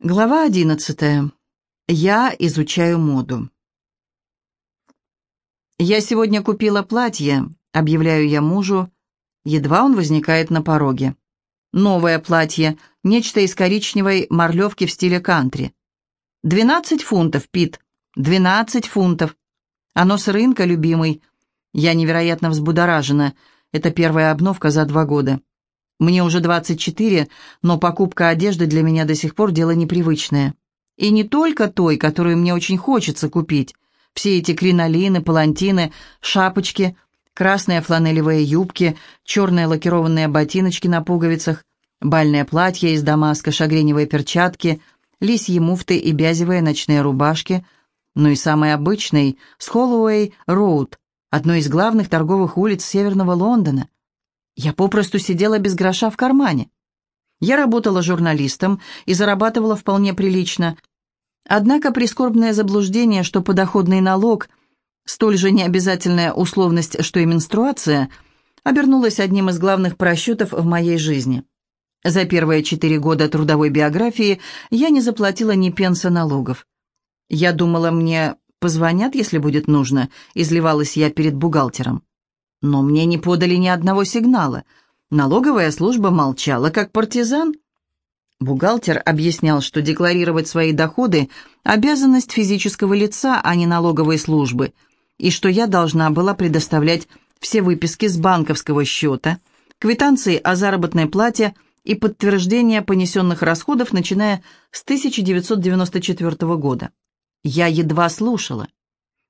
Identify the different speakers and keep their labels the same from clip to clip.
Speaker 1: Глава одиннадцатая. Я изучаю моду. «Я сегодня купила платье», — объявляю я мужу. Едва он возникает на пороге. Новое платье, нечто из коричневой морлевки в стиле кантри. «Двенадцать фунтов, Пит, двенадцать фунтов. Оно с рынка, любимый. Я невероятно взбудоражена. Это первая обновка за два года. Мне уже 24, но покупка одежды для меня до сих пор дело непривычное. И не только той, которую мне очень хочется купить. Все эти кринолины, палантины, шапочки, красные фланелевые юбки, черные лакированные ботиночки на пуговицах, бальное платье из дамаска, шагреневые перчатки, лисьи муфты и бязевые ночные рубашки, ну и самый обычный — с Холлоуэй-Роуд, одной из главных торговых улиц северного Лондона — я попросту сидела без гроша в кармане. Я работала журналистом и зарабатывала вполне прилично. Однако прискорбное заблуждение, что подоходный налог, столь же необязательная условность, что и менструация, обернулось одним из главных просчетов в моей жизни. За первые четыре года трудовой биографии я не заплатила ни пенса налогов. Я думала, мне позвонят, если будет нужно, изливалась я перед бухгалтером. Но мне не подали ни одного сигнала. Налоговая служба молчала, как партизан. Бухгалтер объяснял, что декларировать свои доходы – обязанность физического лица, а не налоговой службы, и что я должна была предоставлять все выписки с банковского счета, квитанции о заработной плате и подтверждение понесенных расходов, начиная с 1994 года. Я едва слушала.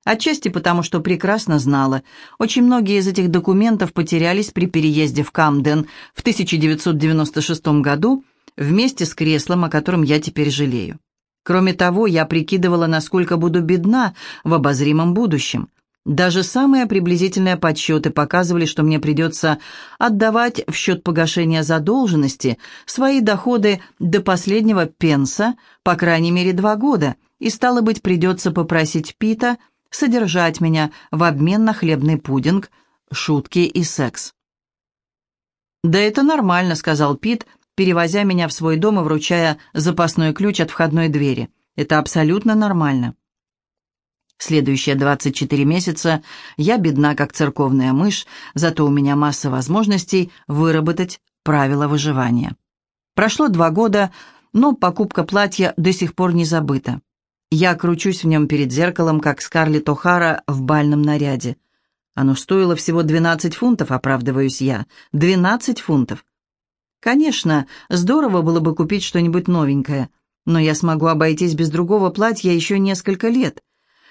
Speaker 1: Отчасти потому, что прекрасно знала, очень многие из этих документов потерялись при переезде в Камден в 1996 году вместе с креслом, о котором я теперь жалею. Кроме того, я прикидывала, насколько буду бедна в обозримом будущем. Даже самые приблизительные подсчеты показывали, что мне придется отдавать в счет погашения задолженности свои доходы до последнего пенса, по крайней мере, два года, и, стало быть, придется попросить Пита – содержать меня в обмен на хлебный пудинг, шутки и секс. «Да это нормально», — сказал Пит, перевозя меня в свой дом и вручая запасной ключ от входной двери. «Это абсолютно нормально». Следующие 24 месяца я бедна, как церковная мышь, зато у меня масса возможностей выработать правила выживания. Прошло два года, но покупка платья до сих пор не забыта. Я кручусь в нем перед зеркалом, как Скарлетт О'Хара в бальном наряде. Оно стоило всего 12 фунтов, оправдываюсь я. 12 фунтов. Конечно, здорово было бы купить что-нибудь новенькое, но я смогу обойтись без другого платья еще несколько лет.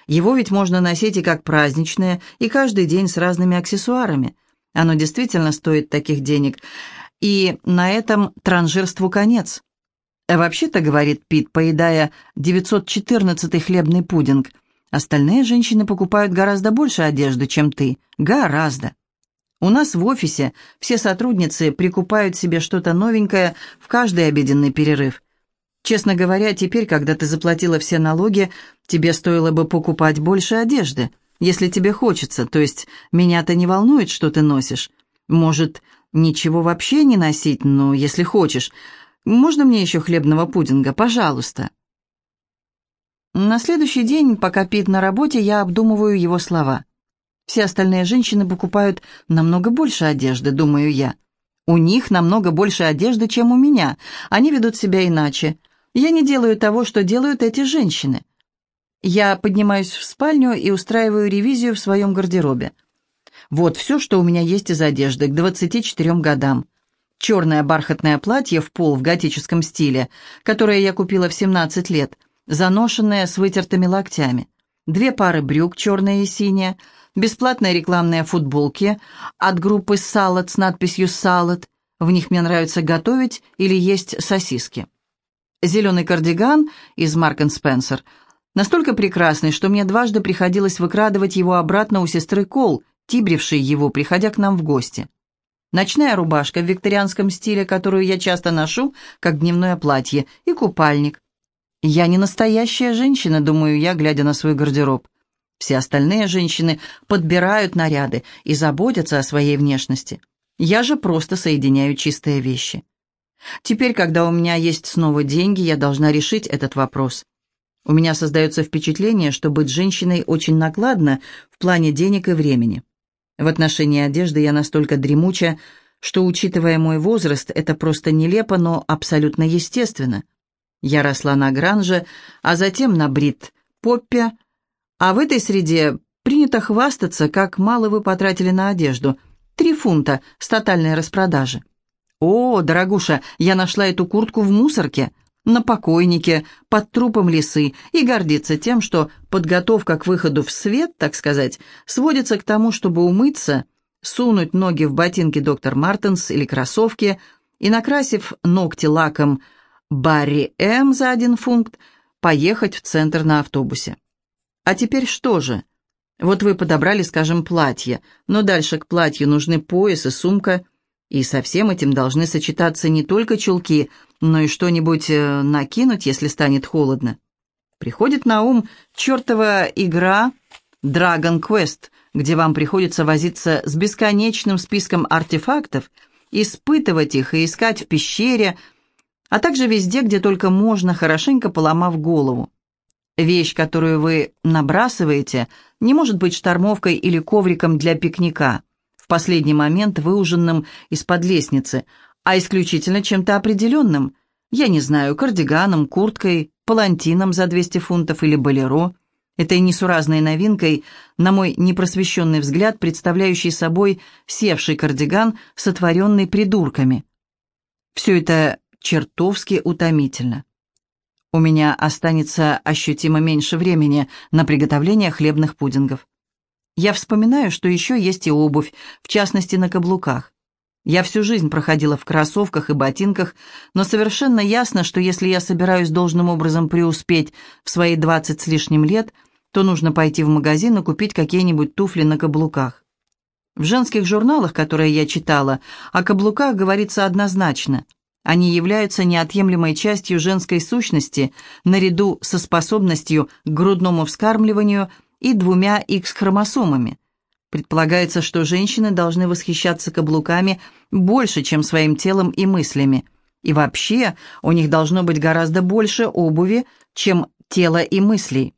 Speaker 1: Его ведь можно носить и как праздничное, и каждый день с разными аксессуарами. Оно действительно стоит таких денег. И на этом транжирству конец. А «Вообще-то, — говорит Пит, поедая 914-й хлебный пудинг, — остальные женщины покупают гораздо больше одежды, чем ты. Гораздо. У нас в офисе все сотрудницы прикупают себе что-то новенькое в каждый обеденный перерыв. Честно говоря, теперь, когда ты заплатила все налоги, тебе стоило бы покупать больше одежды, если тебе хочется, то есть меня-то не волнует, что ты носишь. Может, ничего вообще не носить, но если хочешь, можно мне еще хлебного пудинга, пожалуйста?» На следующий день, пока Пит на работе, я обдумываю его слова. Все остальные женщины покупают намного больше одежды, думаю я. У них намного больше одежды, чем у меня. Они ведут себя иначе. Я не делаю того, что делают эти женщины. Я поднимаюсь в спальню и устраиваю ревизию в своем гардеробе. Вот все, что у меня есть из одежды к 24 годам черное бархатное платье в пол в готическом стиле, которое я купила в 17 лет, заношенное с вытертыми локтями, две пары брюк, черные и синие, бесплатные рекламные футболки от группы «Салат» с надписью «Салат», в них мне нравится готовить или есть сосиски. Зеленый кардиган из Марк Спенсер настолько прекрасный, что мне дважды приходилось выкрадывать его обратно у сестры Кол, тибрившей его, приходя к нам в гости. Ночная рубашка в викторианском стиле, которую я часто ношу, как дневное платье, и купальник. Я не настоящая женщина, думаю я, глядя на свой гардероб. Все остальные женщины подбирают наряды и заботятся о своей внешности. Я же просто соединяю чистые вещи. Теперь, когда у меня есть снова деньги, я должна решить этот вопрос. У меня создается впечатление, что быть женщиной очень накладно в плане денег и времени. В отношении одежды я настолько дремуча, что, учитывая мой возраст, это просто нелепо, но абсолютно естественно. Я росла на Гранже, а затем на Брит Поппе, а в этой среде принято хвастаться, как мало вы потратили на одежду. Три фунта с тотальной распродажи. «О, дорогуша, я нашла эту куртку в мусорке, на покойнике, под трупом лисы, и гордится тем, что подготовка к выходу в свет, так сказать, сводится к тому, чтобы умыться, сунуть ноги в ботинки доктор Мартенс или кроссовки и, накрасив ногти лаком Барри М за один фунт, поехать в центр на автобусе. А теперь что же? Вот вы подобрали, скажем, платье, но дальше к платью нужны пояс и сумка – и со всем этим должны сочетаться не только чулки, но и что-нибудь э, накинуть, если станет холодно. Приходит на ум чертова игра Dragon Quest, где вам приходится возиться с бесконечным списком артефактов, испытывать их и искать в пещере, а также везде, где только можно, хорошенько поломав голову. Вещь, которую вы набрасываете, не может быть штормовкой или ковриком для пикника в последний момент выуженным из-под лестницы, а исключительно чем-то определенным. Я не знаю, кардиганом, курткой, палантином за 200 фунтов или болеро. Этой несуразной новинкой, на мой непросвещенный взгляд, представляющий собой севший кардиган, сотворенный придурками. Все это чертовски утомительно. У меня останется ощутимо меньше времени на приготовление хлебных пудингов. Я вспоминаю, что еще есть и обувь, в частности на каблуках. Я всю жизнь проходила в кроссовках и ботинках, но совершенно ясно, что если я собираюсь должным образом преуспеть в свои двадцать с лишним лет, то нужно пойти в магазин и купить какие-нибудь туфли на каблуках. В женских журналах, которые я читала, о каблуках говорится однозначно. Они являются неотъемлемой частью женской сущности, наряду со способностью к грудному вскармливанию – и двумя X-хромосомами. Предполагается, что женщины должны восхищаться каблуками больше, чем своим телом и мыслями. И вообще, у них должно быть гораздо больше обуви, чем тела и мыслей.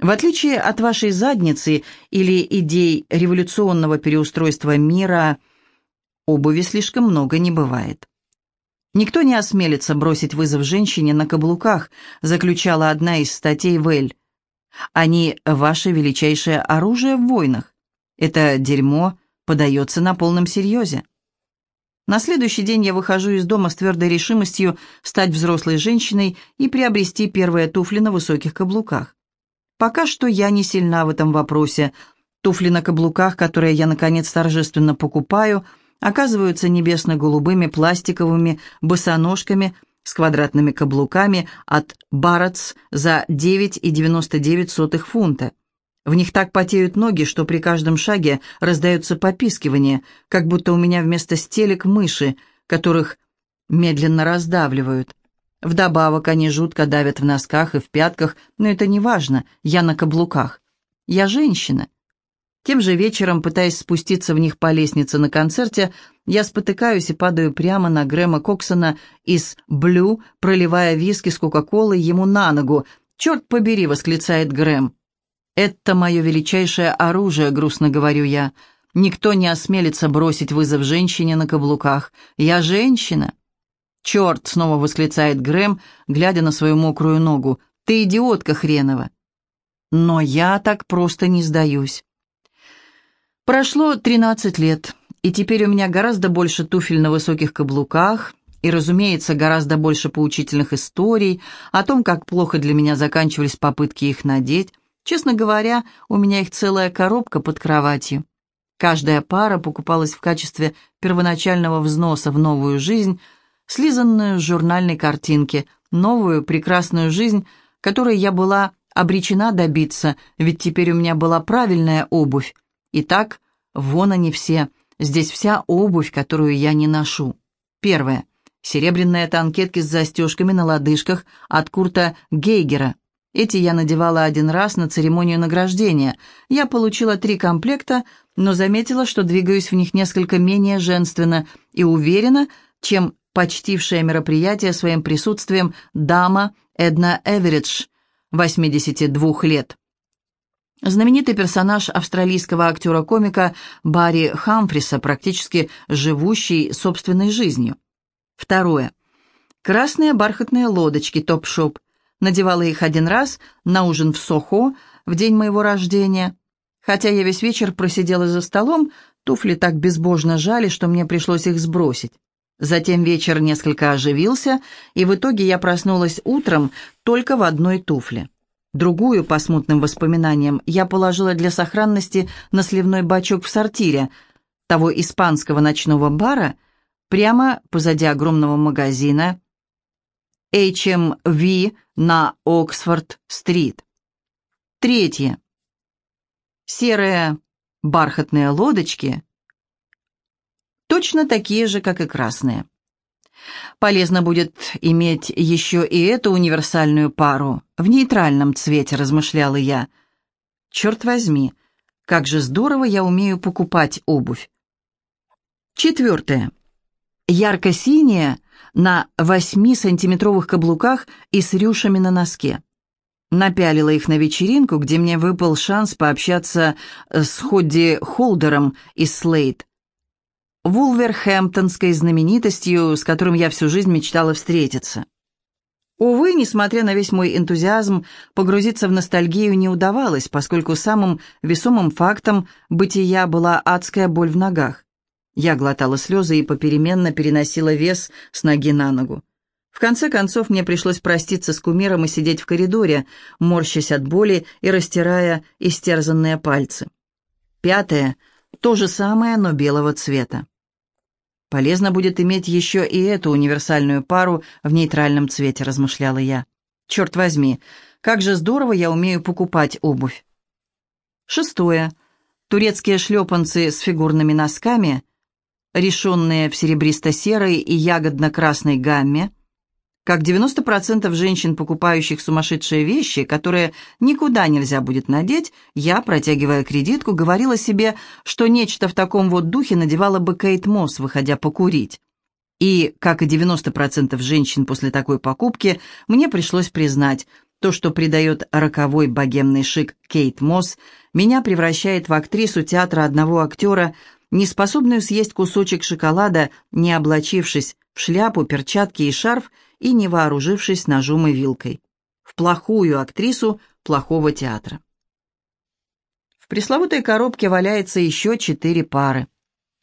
Speaker 1: В отличие от вашей задницы или идей революционного переустройства мира, обуви слишком много не бывает. «Никто не осмелится бросить вызов женщине на каблуках», заключала одна из статей Вэль. Они ваше величайшее оружие в войнах. Это дерьмо подается на полном серьезе. На следующий день я выхожу из дома с твердой решимостью стать взрослой женщиной и приобрести первые туфли на высоких каблуках. Пока что я не сильна в этом вопросе. Туфли на каблуках, которые я, наконец, торжественно покупаю, оказываются небесно-голубыми пластиковыми босоножками – с квадратными каблуками от Барретс за 9,99 фунта. В них так потеют ноги, что при каждом шаге раздается попискивание, как будто у меня вместо стелек мыши, которых медленно раздавливают. Вдобавок они жутко давят в носках и в пятках, но это не важно, я на каблуках. Я женщина, тем же вечером, пытаясь спуститься в них по лестнице на концерте, я спотыкаюсь и падаю прямо на Грэма Коксона из «Блю», проливая виски с Кока-Колой ему на ногу. «Черт побери!» — восклицает Грэм. «Это мое величайшее оружие», — грустно говорю я. «Никто не осмелится бросить вызов женщине на каблуках. Я женщина». «Черт!» — снова восклицает Грэм, глядя на свою мокрую ногу. «Ты идиотка хренова!» Но я так просто не сдаюсь. Прошло 13 лет, и теперь у меня гораздо больше туфель на высоких каблуках, и, разумеется, гораздо больше поучительных историй о том, как плохо для меня заканчивались попытки их надеть. Честно говоря, у меня их целая коробка под кроватью. Каждая пара покупалась в качестве первоначального взноса в новую жизнь, слизанную с журнальной картинки, новую прекрасную жизнь, которой я была обречена добиться, ведь теперь у меня была правильная обувь, Итак, вон они все. Здесь вся обувь, которую я не ношу. Первое. Серебряные танкетки с застежками на лодыжках от Курта Гейгера. Эти я надевала один раз на церемонию награждения. Я получила три комплекта, но заметила, что двигаюсь в них несколько менее женственно и уверенно, чем почтившая мероприятие своим присутствием дама Эдна Эверидж, 82 лет. Знаменитый персонаж австралийского актера-комика Барри Хамфриса, практически живущий собственной жизнью. Второе. Красные бархатные лодочки топ-шоп. Надевала их один раз на ужин в Сохо в день моего рождения. Хотя я весь вечер просидела за столом, туфли так безбожно жали, что мне пришлось их сбросить. Затем вечер несколько оживился, и в итоге я проснулась утром только в одной туфле. Другую, по смутным воспоминаниям, я положила для сохранности на сливной бачок в сортире того испанского ночного бара прямо позади огромного магазина HMV на Оксфорд-стрит. Третье. Серые бархатные лодочки точно такие же, как и красные. Полезно будет иметь еще и эту универсальную пару в нейтральном цвете, размышляла я. Черт возьми, как же здорово я умею покупать обувь. Четвертое. Ярко-синяя на 8-сантиметровых каблуках и с рюшами на носке. Напялила их на вечеринку, где мне выпал шанс пообщаться с Ходди Холдером из Слейд. Вулверхэмптонской знаменитостью, с которым я всю жизнь мечтала встретиться. Увы, несмотря на весь мой энтузиазм, погрузиться в ностальгию не удавалось, поскольку самым весомым фактом бытия была адская боль в ногах. Я глотала слезы и попеременно переносила вес с ноги на ногу. В конце концов, мне пришлось проститься с кумиром и сидеть в коридоре, морщась от боли и растирая истерзанные пальцы. Пятое — то же самое, но белого цвета. Полезно будет иметь еще и эту универсальную пару в нейтральном цвете, размышляла я. Черт возьми, как же здорово я умею покупать обувь. Шестое. Турецкие шлепанцы с фигурными носками, решенные в серебристо-серой и ягодно-красной гамме, как 90% женщин, покупающих сумасшедшие вещи, которые никуда нельзя будет надеть, я, протягивая кредитку, говорила себе, что нечто в таком вот духе надевала бы Кейт Мосс, выходя покурить. И, как и 90% женщин после такой покупки, мне пришлось признать, то, что придает роковой богемный шик Кейт Мосс, меня превращает в актрису театра одного актера, не способную съесть кусочек шоколада, не облачившись в шляпу, перчатки и шарф, и не вооружившись ножом и вилкой. В плохую актрису плохого театра. В пресловутой коробке валяется еще четыре пары.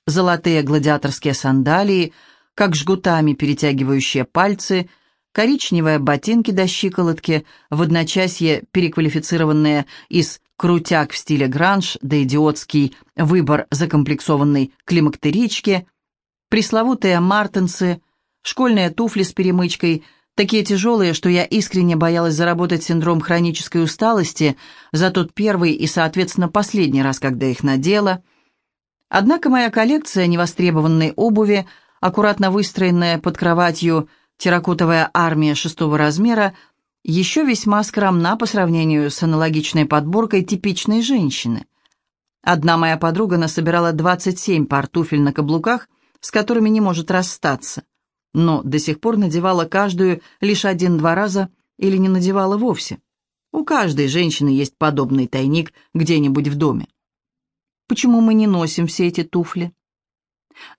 Speaker 1: Золотые гладиаторские сандалии, как жгутами перетягивающие пальцы, коричневые ботинки до щиколотки, в одночасье переквалифицированные из крутяк в стиле гранж да идиотский выбор закомплексованной климактерички, пресловутые мартенсы, Школьные туфли с перемычкой, такие тяжелые, что я искренне боялась заработать синдром хронической усталости за тот первый и, соответственно, последний раз, когда их надела. Однако моя коллекция невостребованной обуви, аккуратно выстроенная под кроватью терракотовая армия шестого размера, еще весьма скромна по сравнению с аналогичной подборкой типичной женщины. Одна моя подруга насобирала 27 пар туфель на каблуках, с которыми не может расстаться но до сих пор надевала каждую лишь один-два раза или не надевала вовсе. У каждой женщины есть подобный тайник где-нибудь в доме. Почему мы не носим все эти туфли?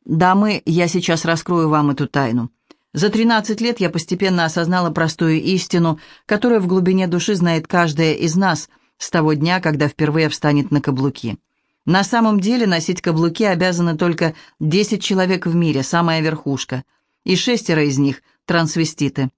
Speaker 1: Дамы, я сейчас раскрою вам эту тайну. За 13 лет я постепенно осознала простую истину, которую в глубине души знает каждая из нас с того дня, когда впервые встанет на каблуки. На самом деле носить каблуки обязаны только 10 человек в мире, самая верхушка – и шестеро из них – трансвеститы.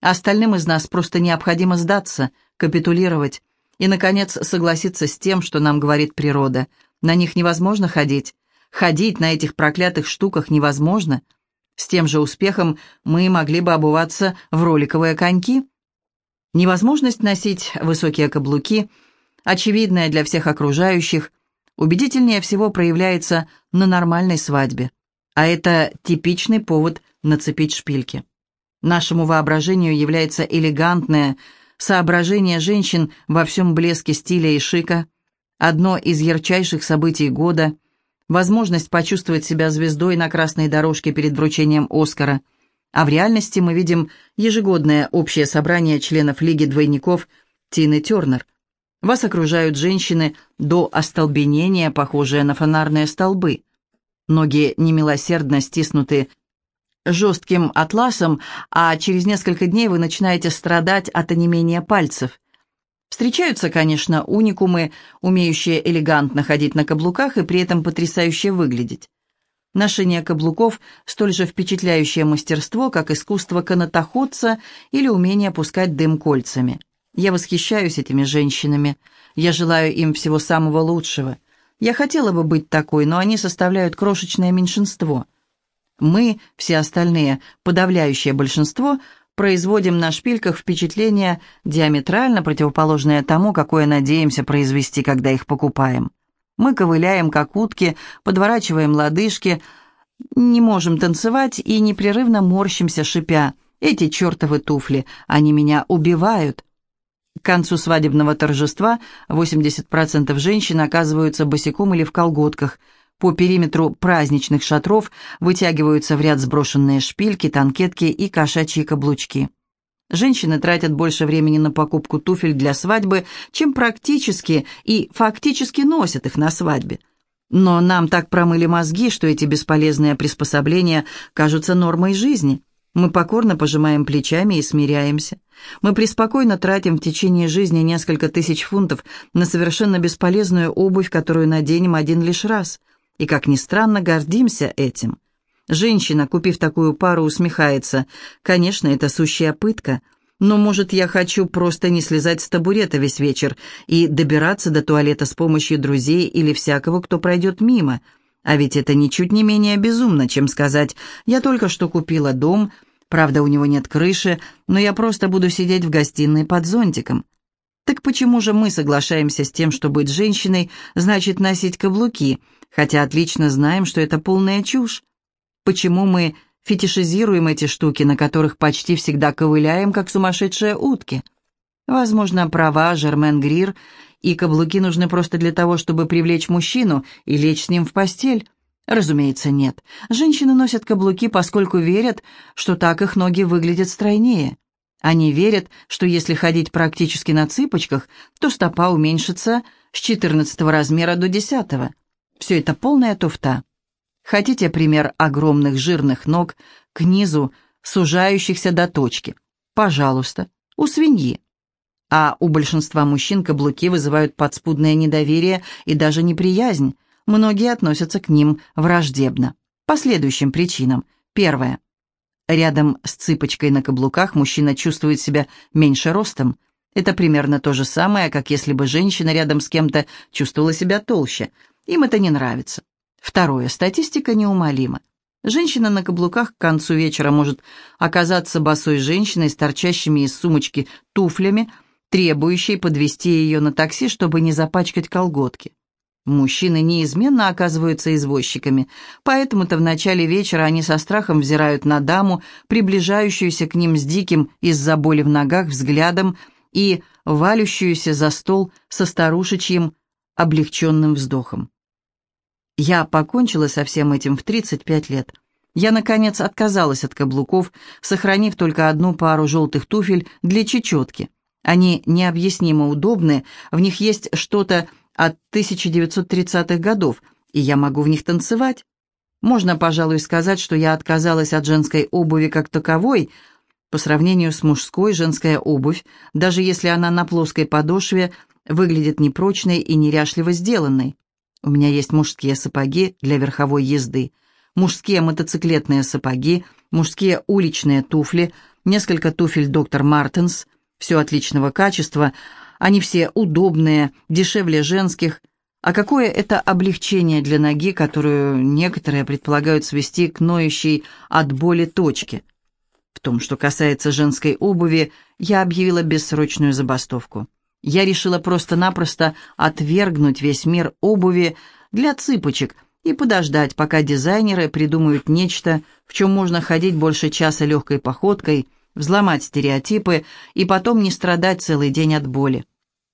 Speaker 1: Остальным из нас просто необходимо сдаться, капитулировать и, наконец, согласиться с тем, что нам говорит природа. На них невозможно ходить. Ходить на этих проклятых штуках невозможно. С тем же успехом мы могли бы обуваться в роликовые коньки. Невозможность носить высокие каблуки, очевидная для всех окружающих, убедительнее всего проявляется на нормальной свадьбе. А это типичный повод нацепить шпильки. Нашему воображению является элегантное соображение женщин во всем блеске стиля и шика, одно из ярчайших событий года, возможность почувствовать себя звездой на красной дорожке перед вручением Оскара, А в реальности мы видим ежегодное общее собрание членов Лиги двойников Тины Тернер. Вас окружают женщины до остолбенения, похожие на фонарные столбы. Ноги немилосердно стиснуты жестким атласом, а через несколько дней вы начинаете страдать от онемения пальцев. Встречаются, конечно, уникумы, умеющие элегантно ходить на каблуках и при этом потрясающе выглядеть. Ношение каблуков – столь же впечатляющее мастерство, как искусство канатоходца или умение пускать дым кольцами. Я восхищаюсь этими женщинами. Я желаю им всего самого лучшего. Я хотела бы быть такой, но они составляют крошечное меньшинство. Мы, все остальные, подавляющее большинство, производим на шпильках впечатление, диаметрально противоположное тому, какое надеемся произвести, когда их покупаем. Мы ковыляем, как утки, подворачиваем лодыжки, не можем танцевать и непрерывно морщимся, шипя. «Эти чертовы туфли, они меня убивают!» К концу свадебного торжества 80% женщин оказываются босиком или в колготках. По периметру праздничных шатров вытягиваются в ряд сброшенные шпильки, танкетки и кошачьи каблучки. Женщины тратят больше времени на покупку туфель для свадьбы, чем практически и фактически носят их на свадьбе. Но нам так промыли мозги, что эти бесполезные приспособления кажутся нормой жизни. Мы покорно пожимаем плечами и смиряемся. Мы преспокойно тратим в течение жизни несколько тысяч фунтов на совершенно бесполезную обувь, которую наденем один лишь раз. И, как ни странно, гордимся этим. Женщина, купив такую пару, усмехается. Конечно, это сущая пытка. Но, может, я хочу просто не слезать с табурета весь вечер и добираться до туалета с помощью друзей или всякого, кто пройдет мимо. А ведь это ничуть не менее безумно, чем сказать «я только что купила дом», правда, у него нет крыши, но я просто буду сидеть в гостиной под зонтиком. Так почему же мы соглашаемся с тем, что быть женщиной значит носить каблуки, хотя отлично знаем, что это полная чушь? Почему мы фетишизируем эти штуки, на которых почти всегда ковыляем, как сумасшедшие утки? Возможно, права Жермен Грир, и каблуки нужны просто для того, чтобы привлечь мужчину и лечь с ним в постель. Разумеется, нет. Женщины носят каблуки, поскольку верят, что так их ноги выглядят стройнее. Они верят, что если ходить практически на цыпочках, то стопа уменьшится с 14 размера до 10. Все это полная туфта. Хотите пример огромных жирных ног к низу, сужающихся до точки? Пожалуйста, у свиньи. А у большинства мужчин каблуки вызывают подспудное недоверие и даже неприязнь. Многие относятся к ним враждебно. По следующим причинам. Первое. Рядом с цыпочкой на каблуках мужчина чувствует себя меньше ростом. Это примерно то же самое, как если бы женщина рядом с кем-то чувствовала себя толще. Им это не нравится. Второе. Статистика неумолима. Женщина на каблуках к концу вечера может оказаться босой женщиной с торчащими из сумочки туфлями, требующей подвести ее на такси, чтобы не запачкать колготки. Мужчины неизменно оказываются извозчиками, поэтому-то в начале вечера они со страхом взирают на даму, приближающуюся к ним с диким из-за боли в ногах взглядом и валющуюся за стол со старушечьим облегченным вздохом. Я покончила со всем этим в 35 лет. Я, наконец, отказалась от каблуков, сохранив только одну пару желтых туфель для чечетки. Они необъяснимо удобны, в них есть что-то от 1930-х годов, и я могу в них танцевать. Можно, пожалуй, сказать, что я отказалась от женской обуви как таковой. По сравнению с мужской, женская обувь, даже если она на плоской подошве, выглядит непрочной и неряшливо сделанной. У меня есть мужские сапоги для верховой езды, мужские мотоциклетные сапоги, мужские уличные туфли, несколько туфель доктор Мартенс, все отличного качества, они все удобные, дешевле женских. А какое это облегчение для ноги, которую некоторые предполагают свести к ноющей от боли точке. В том, что касается женской обуви, я объявила бессрочную забастовку. Я решила просто-напросто отвергнуть весь мир обуви для цыпочек и подождать, пока дизайнеры придумают нечто, в чем можно ходить больше часа легкой походкой, взломать стереотипы и потом не страдать целый день от боли.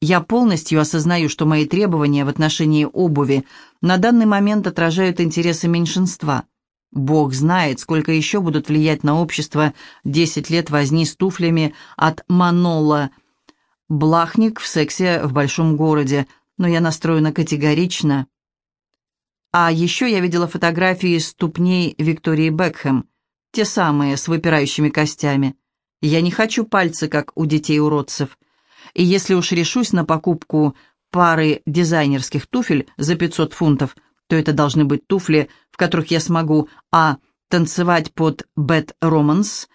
Speaker 1: Я полностью осознаю, что мои требования в отношении обуви на данный момент отражают интересы меньшинства. Бог знает, сколько еще будут влиять на общество 10 лет возни с туфлями от Манола. Блахник в сексе в большом городе, но я настроена категорично. А еще я видела фотографии ступней Виктории Бекхэм, те самые с выпирающими костями. Я не хочу пальцы, как у детей-уродцев. И если уж решусь на покупку пары дизайнерских туфель за 500 фунтов – то это должны быть туфли, в которых я смогу а. танцевать под «Bad Romance»,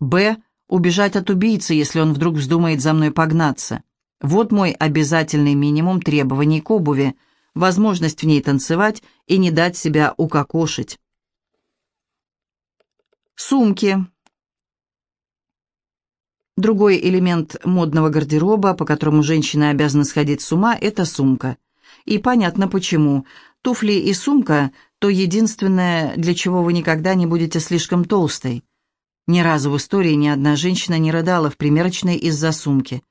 Speaker 1: б. убежать от убийцы, если он вдруг вздумает за мной погнаться. Вот мой обязательный минимум требований к обуви, возможность в ней танцевать и не дать себя укокошить. Сумки. Другой элемент модного гардероба, по которому женщина обязана сходить с ума, это сумка. И понятно почему. Туфли и сумка – то единственное, для чего вы никогда не будете слишком толстой. Ни разу в истории ни одна женщина не рыдала в примерочной из-за сумки.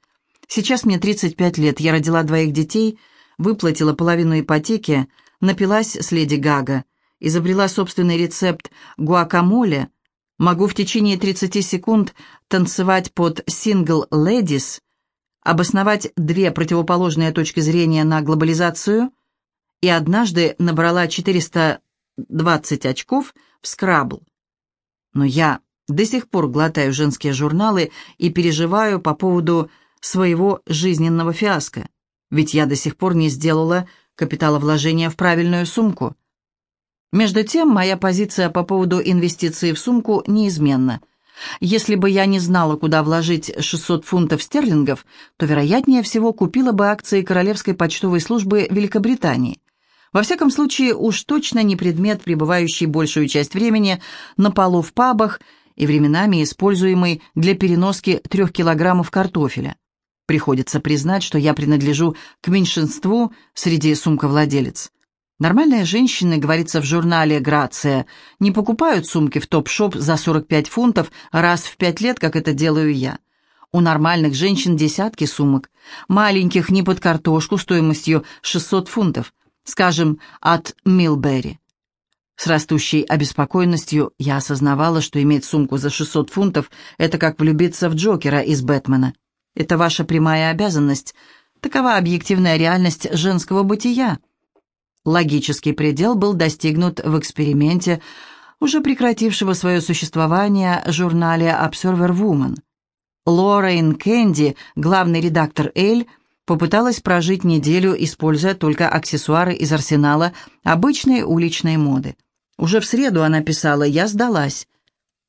Speaker 1: Сейчас мне 35 лет, я родила двоих детей, выплатила половину ипотеки, напилась с леди Гага, изобрела собственный рецепт гуакамоле, могу в течение 30 секунд танцевать под «Single Ladies», обосновать две противоположные точки зрения на глобализацию – и однажды набрала 420 очков в скрабл. Но я до сих пор глотаю женские журналы и переживаю по поводу своего жизненного фиаско, ведь я до сих пор не сделала капиталовложения в правильную сумку. Между тем, моя позиция по поводу инвестиций в сумку неизменна. Если бы я не знала, куда вложить 600 фунтов стерлингов, то, вероятнее всего, купила бы акции Королевской почтовой службы Великобритании. Во всяком случае, уж точно не предмет, пребывающий большую часть времени на полу в пабах и временами используемый для переноски трех килограммов картофеля. Приходится признать, что я принадлежу к меньшинству среди сумковладелец. Нормальные женщины, говорится в журнале «Грация», не покупают сумки в топ-шоп за 45 фунтов раз в 5 лет, как это делаю я. У нормальных женщин десятки сумок, маленьких не под картошку стоимостью 600 фунтов, скажем, от Милберри. С растущей обеспокоенностью я осознавала, что иметь сумку за 600 фунтов – это как влюбиться в Джокера из Бэтмена. Это ваша прямая обязанность. Такова объективная реальность женского бытия. Логический предел был достигнут в эксперименте, уже прекратившего свое существование журнале Observer Woman. Лорейн Кэнди, главный редактор «Эль», попыталась прожить неделю, используя только аксессуары из арсенала обычной уличной моды. Уже в среду она писала «Я сдалась».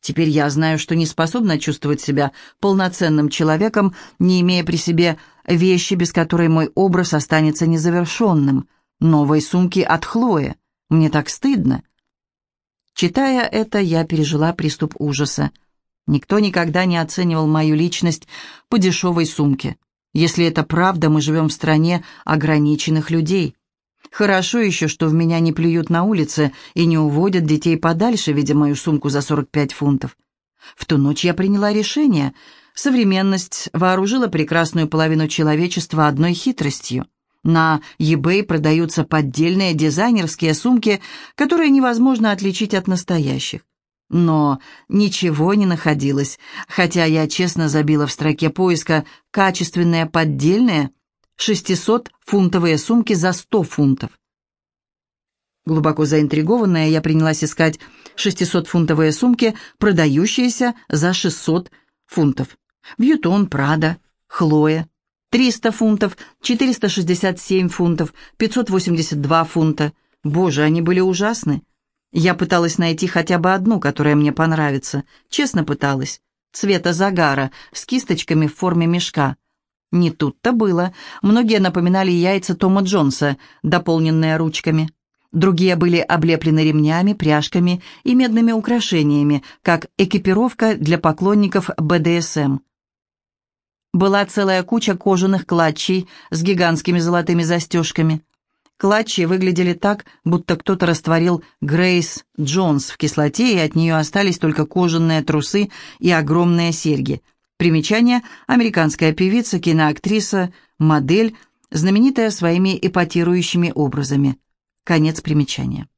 Speaker 1: Теперь я знаю, что не способна чувствовать себя полноценным человеком, не имея при себе вещи, без которой мой образ останется незавершенным. Новой сумки от Хлои. Мне так стыдно. Читая это, я пережила приступ ужаса. Никто никогда не оценивал мою личность по дешевой сумке. Если это правда, мы живем в стране ограниченных людей. Хорошо еще, что в меня не плюют на улице и не уводят детей подальше, видя мою сумку за 45 фунтов. В ту ночь я приняла решение. Современность вооружила прекрасную половину человечества одной хитростью. На eBay продаются поддельные дизайнерские сумки, которые невозможно отличить от настоящих. Но ничего не находилось, хотя я честно забила в строке поиска качественные поддельные 600-фунтовые сумки за 100 фунтов. Глубоко заинтригованная, я принялась искать 600-фунтовые сумки, продающиеся за 600 фунтов. Бьютон, Прада, Хлоя. 300 фунтов, 467 фунтов, 582 фунта. Боже, они были ужасны. Я пыталась найти хотя бы одну, которая мне понравится. Честно пыталась. Цвета загара, с кисточками в форме мешка. Не тут-то было. Многие напоминали яйца Тома Джонса, дополненные ручками. Другие были облеплены ремнями, пряжками и медными украшениями, как экипировка для поклонников БДСМ. Была целая куча кожаных клатчей с гигантскими золотыми застежками. Клатчи выглядели так, будто кто-то растворил Грейс Джонс в кислоте, и от нее остались только кожаные трусы и огромные серьги. Примечание – американская певица, киноактриса, модель, знаменитая своими эпатирующими образами. Конец примечания.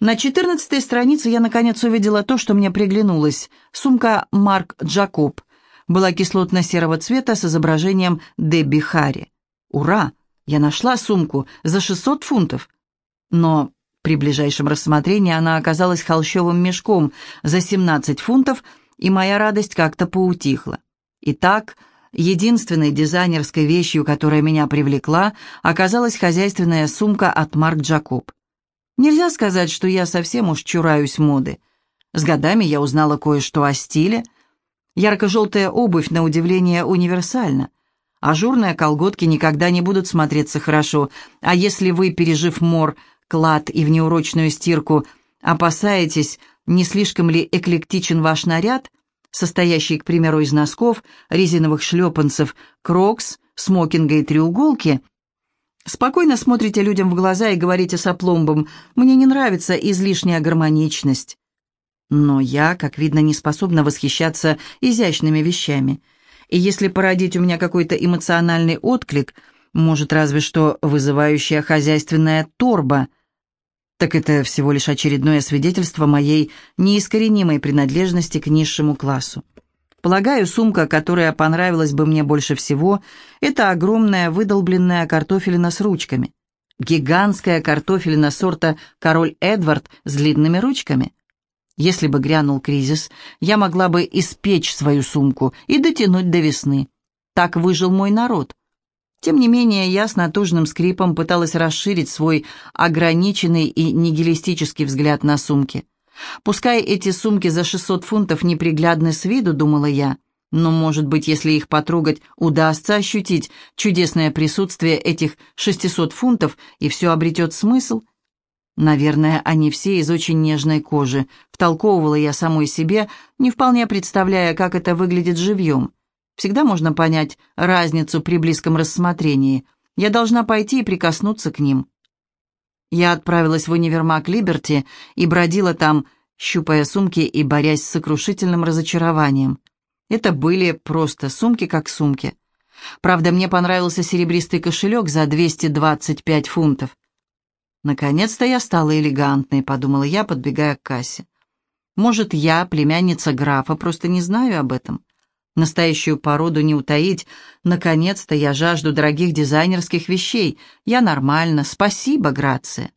Speaker 1: На четырнадцатой странице я наконец увидела то, что мне приглянулось. Сумка Марк Джакоб была кислотно-серого цвета с изображением Дебби Харри. Ура! Я нашла сумку за 600 фунтов. Но при ближайшем рассмотрении она оказалась холщовым мешком за 17 фунтов, и моя радость как-то поутихла. Итак, единственной дизайнерской вещью, которая меня привлекла, оказалась хозяйственная сумка от Марк Джакоб. Нельзя сказать, что я совсем уж чураюсь моды. С годами я узнала кое-что о стиле. Ярко-желтая обувь, на удивление, универсальна. Ажурные колготки никогда не будут смотреться хорошо, а если вы, пережив мор, клад и внеурочную стирку, опасаетесь, не слишком ли эклектичен ваш наряд, состоящий, к примеру, из носков, резиновых шлепанцев, крокс, смокинга и треуголки, спокойно смотрите людям в глаза и говорите с опломбом «мне не нравится излишняя гармоничность». Но я, как видно, не способна восхищаться изящными вещами – и если породить у меня какой-то эмоциональный отклик, может, разве что вызывающая хозяйственная торба, так это всего лишь очередное свидетельство моей неискоренимой принадлежности к низшему классу. Полагаю, сумка, которая понравилась бы мне больше всего, это огромная выдолбленная картофелина с ручками. Гигантская картофелина сорта «Король Эдвард» с длинными ручками. Если бы грянул кризис, я могла бы испечь свою сумку и дотянуть до весны. Так выжил мой народ. Тем не менее, я с натужным скрипом пыталась расширить свой ограниченный и нигилистический взгляд на сумки. Пускай эти сумки за 600 фунтов неприглядны с виду, думала я, но, может быть, если их потрогать, удастся ощутить чудесное присутствие этих 600 фунтов, и все обретет смысл – Наверное, они все из очень нежной кожи. Втолковывала я самой себе, не вполне представляя, как это выглядит живьем. Всегда можно понять разницу при близком рассмотрении. Я должна пойти и прикоснуться к ним. Я отправилась в универмаг Либерти и бродила там, щупая сумки и борясь с сокрушительным разочарованием. Это были просто сумки как сумки. Правда, мне понравился серебристый кошелек за 225 фунтов. «Наконец-то я стала элегантной», — подумала я, подбегая к кассе. «Может, я, племянница графа, просто не знаю об этом. Настоящую породу не утаить. Наконец-то я жажду дорогих дизайнерских вещей. Я нормально. Спасибо, Грация».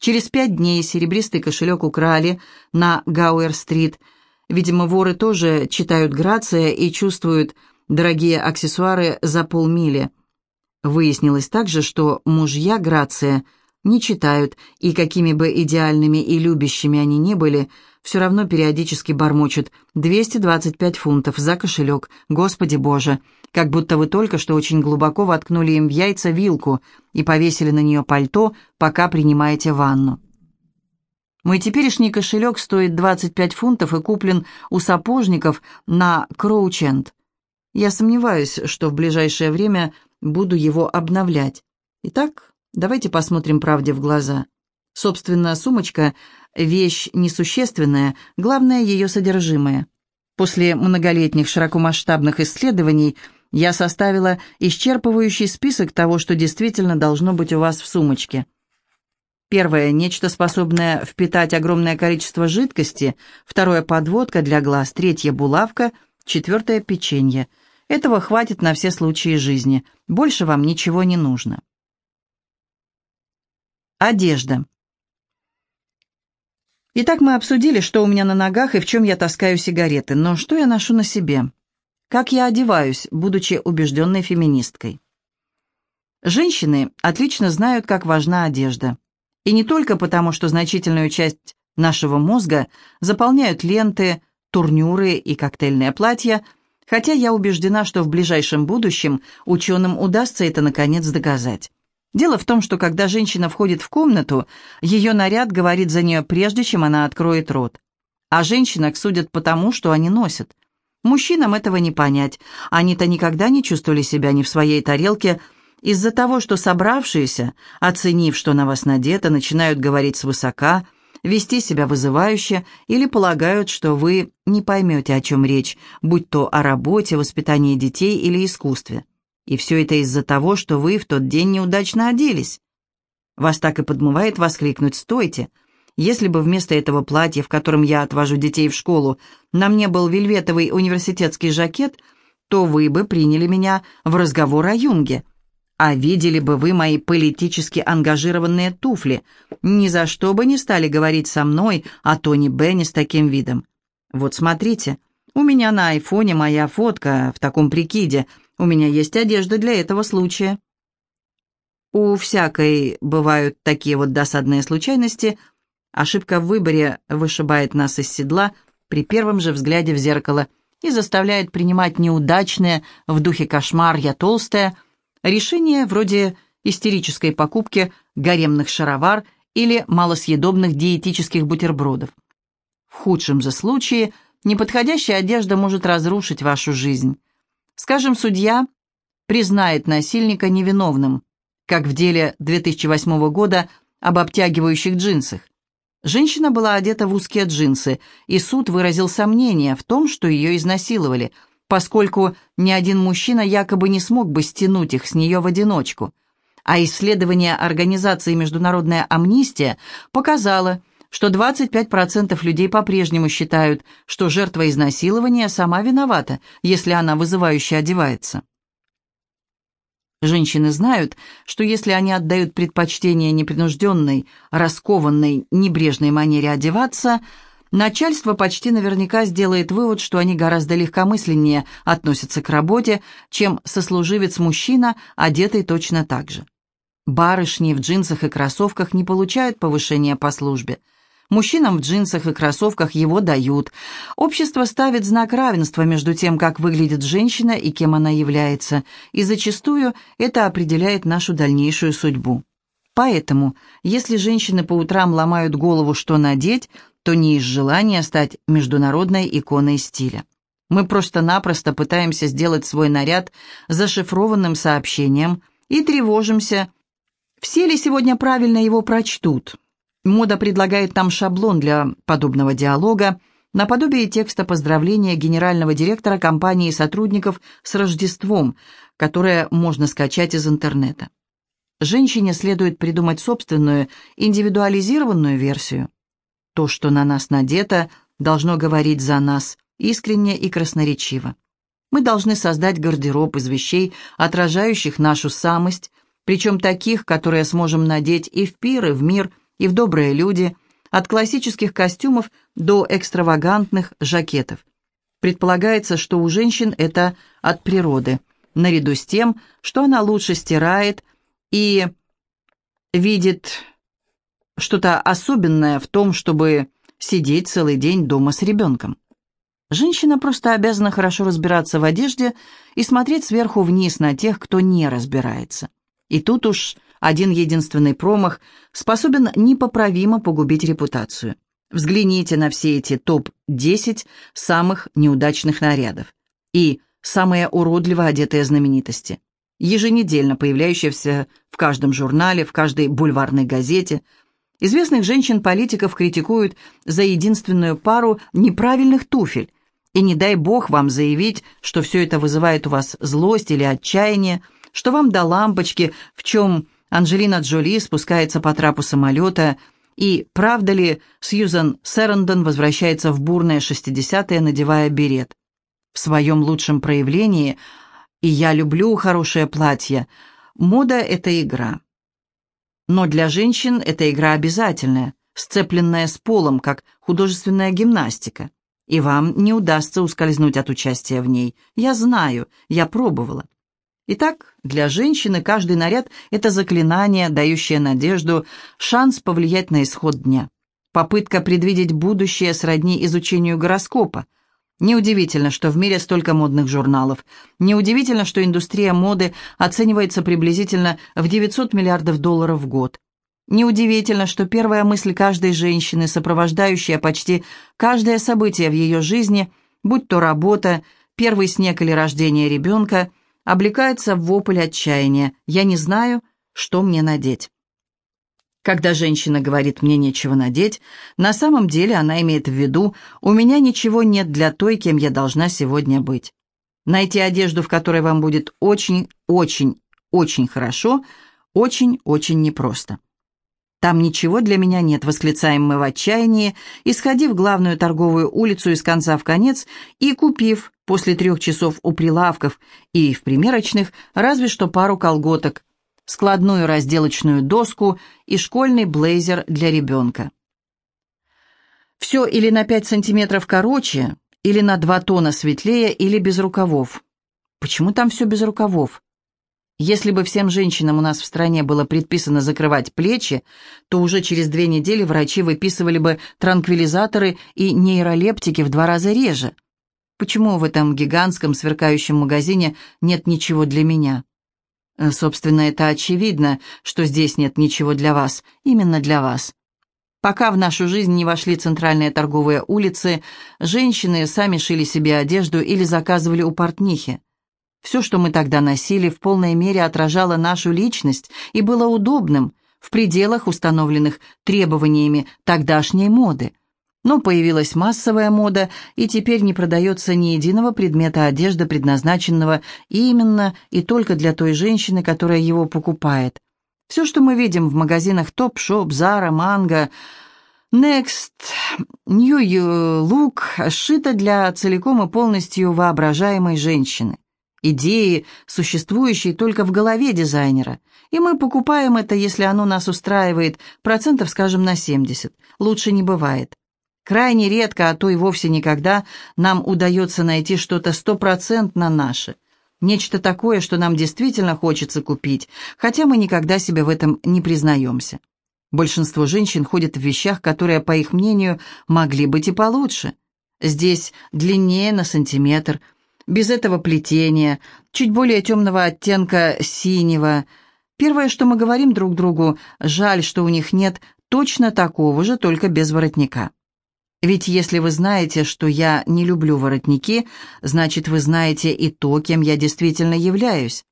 Speaker 1: Через пять дней серебристый кошелек украли на Гауэр-стрит. Видимо, воры тоже читают Грация и чувствуют дорогие аксессуары за полмили. Выяснилось также, что мужья Грация — не читают, и какими бы идеальными и любящими они ни были, все равно периодически бормочут «225 фунтов за кошелек, Господи Боже!» как будто вы только что очень глубоко воткнули им в яйца вилку и повесили на нее пальто, пока принимаете ванну. Мой теперешний кошелек стоит 25 фунтов и куплен у сапожников на Кроученд. Я сомневаюсь, что в ближайшее время буду его обновлять. Итак, Давайте посмотрим правде в глаза. Собственно, сумочка – вещь несущественная, главное – ее содержимое. После многолетних широкомасштабных исследований я составила исчерпывающий список того, что действительно должно быть у вас в сумочке. Первое – нечто, способное впитать огромное количество жидкости. Второе – подводка для глаз. Третье – булавка. Четвертое – печенье. Этого хватит на все случаи жизни. Больше вам ничего не нужно. Одежда. Итак, мы обсудили, что у меня на ногах и в чем я таскаю сигареты, но что я ношу на себе? Как я одеваюсь, будучи убежденной феминисткой? Женщины отлично знают, как важна одежда. И не только потому, что значительную часть нашего мозга заполняют ленты, турнюры и коктейльные платья, хотя я убеждена, что в ближайшем будущем ученым удастся это наконец доказать. Дело в том, что когда женщина входит в комнату, ее наряд говорит за нее прежде, чем она откроет рот. А женщинок судят по тому, что они носят. Мужчинам этого не понять. Они-то никогда не чувствовали себя не в своей тарелке из-за того, что собравшиеся, оценив, что на вас надето, начинают говорить свысока, вести себя вызывающе или полагают, что вы не поймете, о чем речь, будь то о работе, воспитании детей или искусстве. И все это из-за того, что вы в тот день неудачно оделись. Вас так и подмывает воскликнуть «Стойте!» Если бы вместо этого платья, в котором я отвожу детей в школу, на мне был вельветовый университетский жакет, то вы бы приняли меня в разговор о Юнге. А видели бы вы мои политически ангажированные туфли. Ни за что бы не стали говорить со мной о Тони Бенни с таким видом. Вот смотрите, у меня на айфоне моя фотка в таком прикиде. У меня есть одежда для этого случая. У всякой бывают такие вот досадные случайности – Ошибка в выборе вышибает нас из седла при первом же взгляде в зеркало и заставляет принимать неудачные в духе кошмар «я толстая» решения вроде истерической покупки гаремных шаровар или малосъедобных диетических бутербродов. В худшем же случае неподходящая одежда может разрушить вашу жизнь. Скажем, судья признает насильника невиновным, как в деле 2008 года об обтягивающих джинсах. Женщина была одета в узкие джинсы, и суд выразил сомнение в том, что ее изнасиловали, поскольку ни один мужчина якобы не смог бы стянуть их с нее в одиночку. А исследование организации «Международная амнистия» показало, что 25% людей по-прежнему считают, что жертва изнасилования сама виновата, если она вызывающе одевается. Женщины знают, что если они отдают предпочтение непринужденной, раскованной, небрежной манере одеваться, начальство почти наверняка сделает вывод, что они гораздо легкомысленнее относятся к работе, чем сослуживец-мужчина, одетый точно так же. Барышни в джинсах и кроссовках не получают повышения по службе – Мужчинам в джинсах и кроссовках его дают. Общество ставит знак равенства между тем, как выглядит женщина и кем она является, и зачастую это определяет нашу дальнейшую судьбу. Поэтому, если женщины по утрам ломают голову, что надеть, то не из желания стать международной иконой стиля. Мы просто-напросто пытаемся сделать свой наряд зашифрованным сообщением и тревожимся, все ли сегодня правильно его прочтут, Мода предлагает нам шаблон для подобного диалога, наподобие текста поздравления генерального директора компании сотрудников с Рождеством, которое можно скачать из интернета. Женщине следует придумать собственную, индивидуализированную версию. То, что на нас надето, должно говорить за нас, искренне и красноречиво. Мы должны создать гардероб из вещей, отражающих нашу самость, причем таких, которые сможем надеть и в пир, и в мир – и в добрые люди, от классических костюмов до экстравагантных жакетов. Предполагается, что у женщин это от природы, наряду с тем, что она лучше стирает и видит что-то особенное в том, чтобы сидеть целый день дома с ребенком. Женщина просто обязана хорошо разбираться в одежде и смотреть сверху вниз на тех, кто не разбирается. И тут уж один единственный промах способен непоправимо погубить репутацию. Взгляните на все эти топ-10 самых неудачных нарядов и самые уродливо одетые знаменитости, еженедельно появляющиеся в каждом журнале, в каждой бульварной газете. Известных женщин-политиков критикуют за единственную пару неправильных туфель, и не дай бог вам заявить, что все это вызывает у вас злость или отчаяние, что вам до лампочки, в чем Анджелина Джоли спускается по трапу самолета, и правда ли Сьюзан Сэрэндон возвращается в бурное 60-е, надевая берет. В своем лучшем проявлении «И я люблю хорошее платье» мода — это игра. Но для женщин эта игра обязательная, сцепленная с полом, как художественная гимнастика. И вам не удастся ускользнуть от участия в ней. Я знаю, я пробовала. Итак, для женщины каждый наряд – это заклинание, дающее надежду, шанс повлиять на исход дня. Попытка предвидеть будущее сродни изучению гороскопа. Неудивительно, что в мире столько модных журналов. Неудивительно, что индустрия моды оценивается приблизительно в 900 миллиардов долларов в год. Неудивительно, что первая мысль каждой женщины, сопровождающая почти каждое событие в ее жизни, будь то работа, первый снег или рождение ребенка – облекается в вопль отчаяния. «Я не знаю, что мне надеть». Когда женщина говорит «мне нечего надеть», на самом деле она имеет в виду «у меня ничего нет для той, кем я должна сегодня быть». Найти одежду, в которой вам будет очень, очень, очень хорошо, очень-очень непросто. Там ничего для меня нет, восклицаем мы в отчаянии, исходив главную торговую улицу из конца в конец и купив после трех часов у прилавков и в примерочных разве что пару колготок, складную разделочную доску и школьный блейзер для ребенка. Все или на 5 сантиметров короче, или на 2 тона светлее, или без рукавов. Почему там все без рукавов? Если бы всем женщинам у нас в стране было предписано закрывать плечи, то уже через две недели врачи выписывали бы транквилизаторы и нейролептики в два раза реже. Почему в этом гигантском сверкающем магазине нет ничего для меня? Э, собственно, это очевидно, что здесь нет ничего для вас, именно для вас. Пока в нашу жизнь не вошли центральные торговые улицы, женщины сами шили себе одежду или заказывали у портнихи. Все, что мы тогда носили, в полной мере отражало нашу личность и было удобным, в пределах, установленных требованиями тогдашней моды. Но появилась массовая мода, и теперь не продается ни единого предмета одежды, предназначенного именно и только для той женщины, которая его покупает. Все, что мы видим в магазинах Topshop, Zara, Mango, Next, New Look, сшито для целиком и полностью воображаемой женщины идеи, существующие только в голове дизайнера, и мы покупаем это, если оно нас устраивает, процентов, скажем, на 70. Лучше не бывает. Крайне редко, а то и вовсе никогда, нам удается найти что-то стопроцентно наше. Нечто такое, что нам действительно хочется купить, хотя мы никогда себе в этом не признаемся. Большинство женщин ходят в вещах, которые, по их мнению, могли быть и получше. Здесь длиннее на сантиметр – без этого плетения, чуть более темного оттенка синего. Первое, что мы говорим друг другу, жаль, что у них нет точно такого же, только без воротника. Ведь если вы знаете, что я не люблю воротники, значит, вы знаете и то, кем я действительно являюсь.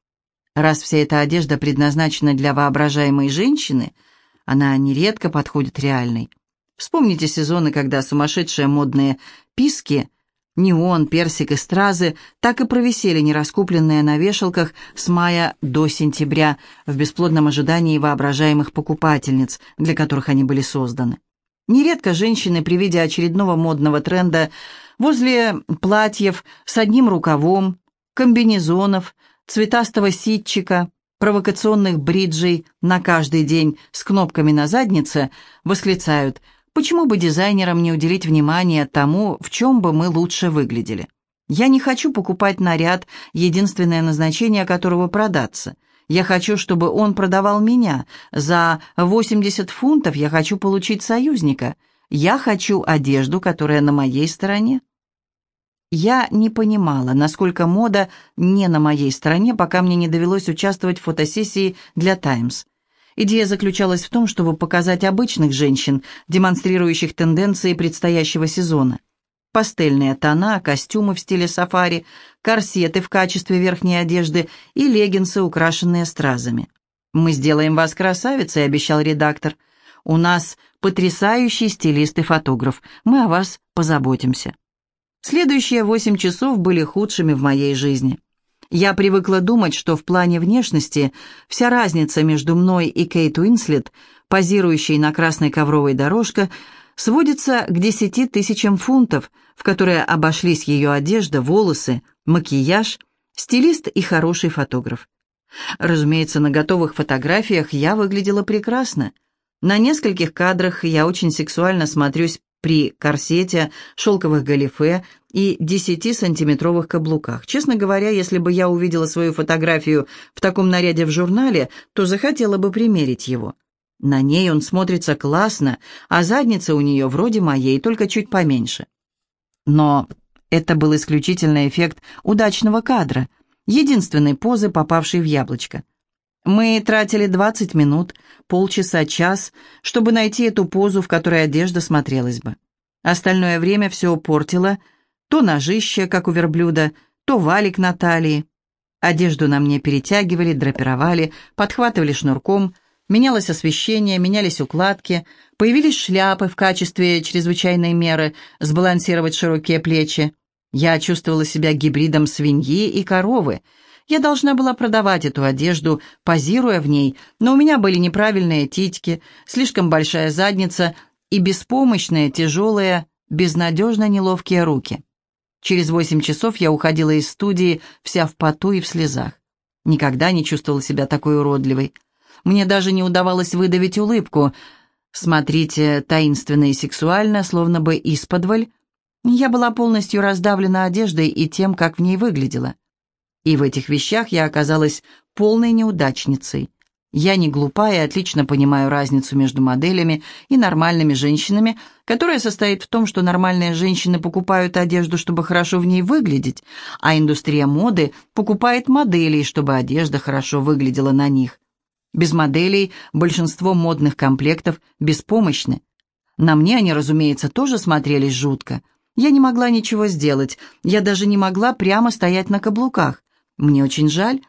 Speaker 1: Раз вся эта одежда предназначена для воображаемой женщины, она нередко подходит реальной. Вспомните сезоны, когда сумасшедшие модные писки – Неон, персик и стразы так и провисели нераскупленные на вешалках с мая до сентября в бесплодном ожидании воображаемых покупательниц, для которых они были созданы. Нередко женщины при виде очередного модного тренда возле платьев с одним рукавом, комбинезонов, цветастого ситчика, провокационных бриджей на каждый день с кнопками на заднице восклицают – Почему бы дизайнерам не уделить внимание тому, в чем бы мы лучше выглядели? Я не хочу покупать наряд, единственное назначение которого продаться. Я хочу, чтобы он продавал меня. За 80 фунтов я хочу получить союзника. Я хочу одежду, которая на моей стороне. Я не понимала, насколько мода не на моей стороне, пока мне не довелось участвовать в фотосессии для «Таймс». Идея заключалась в том, чтобы показать обычных женщин, демонстрирующих тенденции предстоящего сезона. Пастельные тона, костюмы в стиле сафари, корсеты в качестве верхней одежды и леггинсы, украшенные стразами. «Мы сделаем вас красавицей», — обещал редактор. «У нас потрясающий стилист и фотограф. Мы о вас позаботимся». Следующие восемь часов были худшими в моей жизни. Я привыкла думать, что в плане внешности вся разница между мной и Кейт Уинслет, позирующей на красной ковровой дорожке, сводится к десяти тысячам фунтов, в которые обошлись ее одежда, волосы, макияж, стилист и хороший фотограф. Разумеется, на готовых фотографиях я выглядела прекрасно. На нескольких кадрах я очень сексуально смотрюсь при корсете, шелковых галифе и 10-сантиметровых каблуках. Честно говоря, если бы я увидела свою фотографию в таком наряде в журнале, то захотела бы примерить его. На ней он смотрится классно, а задница у нее вроде моей, только чуть поменьше. Но это был исключительно эффект удачного кадра, единственной позы, попавшей в яблочко. Мы тратили 20 минут, полчаса, час, чтобы найти эту позу, в которой одежда смотрелась бы. Остальное время все портило то ножище, как у верблюда, то валик на талии. Одежду на мне перетягивали, драпировали, подхватывали шнурком, менялось освещение, менялись укладки, появились шляпы в качестве чрезвычайной меры, сбалансировать широкие плечи. Я чувствовала себя гибридом свиньи и коровы, Я должна была продавать эту одежду, позируя в ней, но у меня были неправильные титьки, слишком большая задница и беспомощные, тяжелые, безнадежно неловкие руки. Через восемь часов я уходила из студии, вся в поту и в слезах. Никогда не чувствовала себя такой уродливой. Мне даже не удавалось выдавить улыбку. Смотрите, таинственно и сексуально, словно бы исподволь. Я была полностью раздавлена одеждой и тем, как в ней выглядела. И в этих вещах я оказалась полной неудачницей. Я не глупа и отлично понимаю разницу между моделями и нормальными женщинами, которая состоит в том, что нормальные женщины покупают одежду, чтобы хорошо в ней выглядеть, а индустрия моды покупает моделей, чтобы одежда хорошо выглядела на них. Без моделей большинство модных комплектов беспомощны. На мне они, разумеется, тоже смотрелись жутко. Я не могла ничего сделать, я даже не могла прямо стоять на каблуках. Мне очень жаль,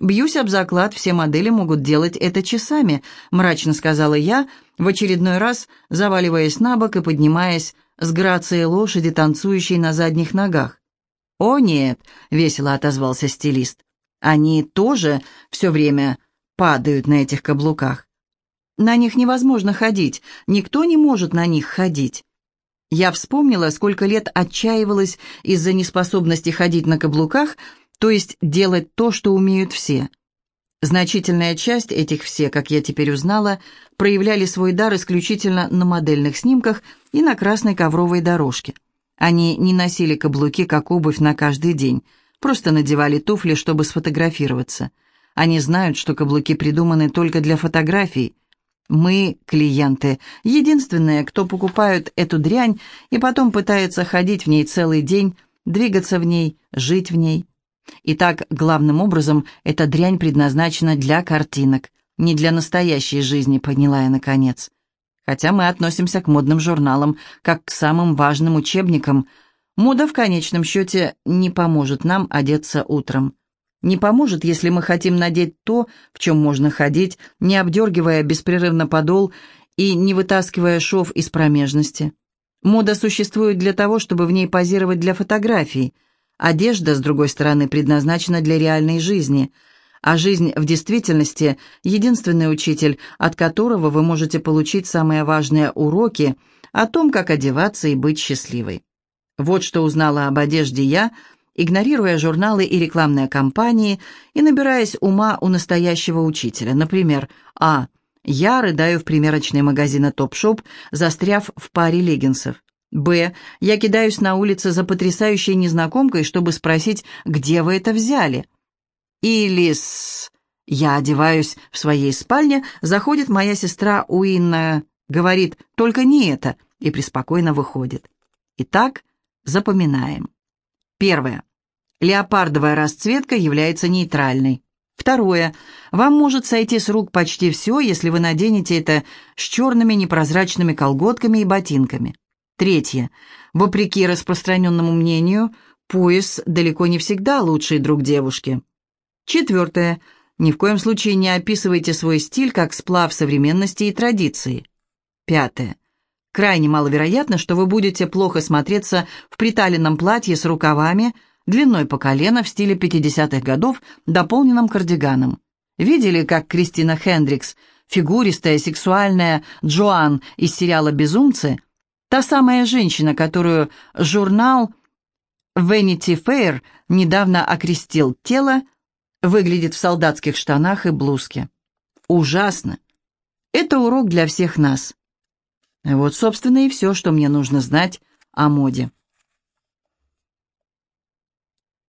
Speaker 1: «Бьюсь об заклад, все модели могут делать это часами», — мрачно сказала я, в очередной раз заваливаясь на бок и поднимаясь с грацией лошади, танцующей на задних ногах. «О, нет», — весело отозвался стилист, — «они тоже все время падают на этих каблуках. На них невозможно ходить, никто не может на них ходить». Я вспомнила, сколько лет отчаивалась из-за неспособности ходить на каблуках, то есть делать то, что умеют все. Значительная часть этих все, как я теперь узнала, проявляли свой дар исключительно на модельных снимках и на красной ковровой дорожке. Они не носили каблуки как обувь на каждый день, просто надевали туфли, чтобы сфотографироваться. Они знают, что каблуки придуманы только для фотографий. Мы, клиенты, единственные, кто покупают эту дрянь и потом пытается ходить в ней целый день, двигаться в ней, жить в ней. Итак, главным образом, эта дрянь предназначена для картинок, не для настоящей жизни, поняла я наконец. Хотя мы относимся к модным журналам как к самым важным учебникам, мода в конечном счете не поможет нам одеться утром. Не поможет, если мы хотим надеть то, в чем можно ходить, не обдергивая беспрерывно подол и не вытаскивая шов из промежности. Мода существует для того, чтобы в ней позировать для фотографий – Одежда, с другой стороны, предназначена для реальной жизни, а жизнь в действительности – единственный учитель, от которого вы можете получить самые важные уроки о том, как одеваться и быть счастливой. Вот что узнала об одежде я, игнорируя журналы и рекламные кампании и набираясь ума у настоящего учителя. Например, а. Я рыдаю в примерочной магазина «Топ-шоп», застряв в паре леггинсов. Б. Я кидаюсь на улице за потрясающей незнакомкой, чтобы спросить, где вы это взяли. Или с... Я одеваюсь в своей спальне, заходит моя сестра Уинна, говорит «только не это» и преспокойно выходит. Итак, запоминаем. Первое. Леопардовая расцветка является нейтральной. Второе. Вам может сойти с рук почти все, если вы наденете это с черными непрозрачными колготками и ботинками. Третье. Вопреки распространенному мнению, пояс далеко не всегда лучший друг девушки. Четвертое. Ни в коем случае не описывайте свой стиль как сплав современности и традиции. Пятое. Крайне маловероятно, что вы будете плохо смотреться в приталенном платье с рукавами, длиной по колено в стиле 50-х годов, дополненном кардиганом. Видели, как Кристина Хендрикс, фигуристая, сексуальная Джоан из сериала «Безумцы», Та самая женщина, которую журнал Vanity Fair недавно окрестил тело, выглядит в солдатских штанах и блузке. Ужасно. Это урок для всех нас. Вот, собственно, и все, что мне нужно знать о моде.